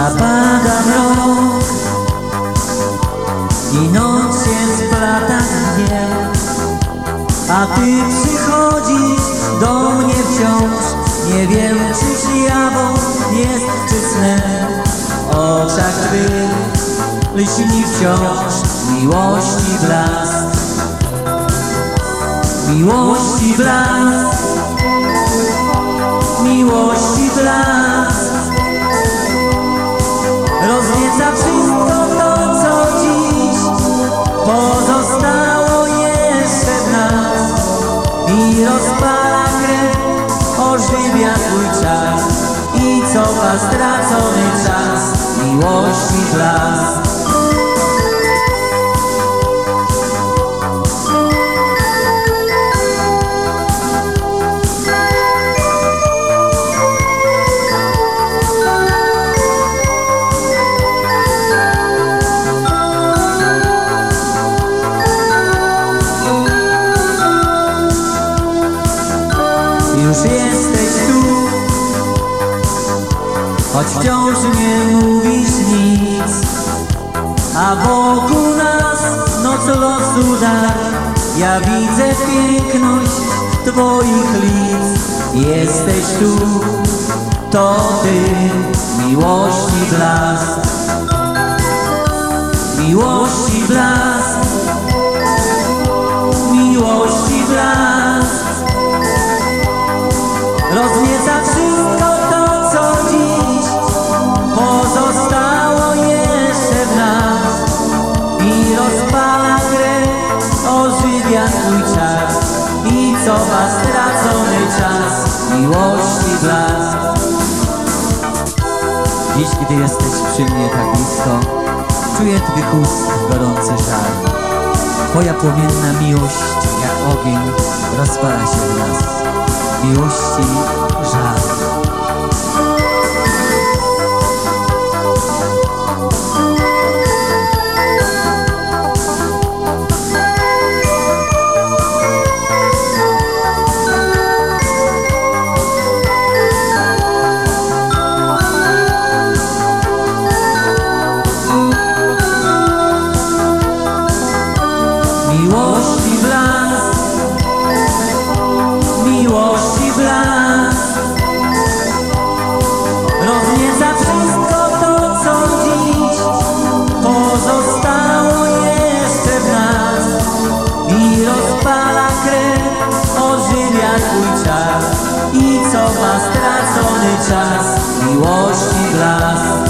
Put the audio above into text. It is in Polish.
Zapada mrok i noc się splata dnie A ty przychodzisz do mnie wciąż. Nie wiem czy zjawą jest czy snem W oczach twych lśni wciąż miłości blask. Miłości blask. Miłości ożywia twój czas I stracony czas Miłości blask Choć wciąż nie mówisz nic A wokół nas noc losu dar Ja widzę piękność Twoich lic. Jesteś tu To Ty Miłości blask. Miłości blask. Miłości blask. Roznieca rozpala krew, ożywia swój czas i cofa stracony czas miłości blask. Dziś, gdy jesteś przy mnie tak blisko, czuję Twych ust gorący żar. Twoja płomienna miłość, jak ogień, rozpala się w nas. Miłości twój czas I cofa stracony czas? Miłości blask